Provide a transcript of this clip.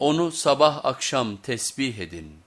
Onu sabah akşam tesbih edin.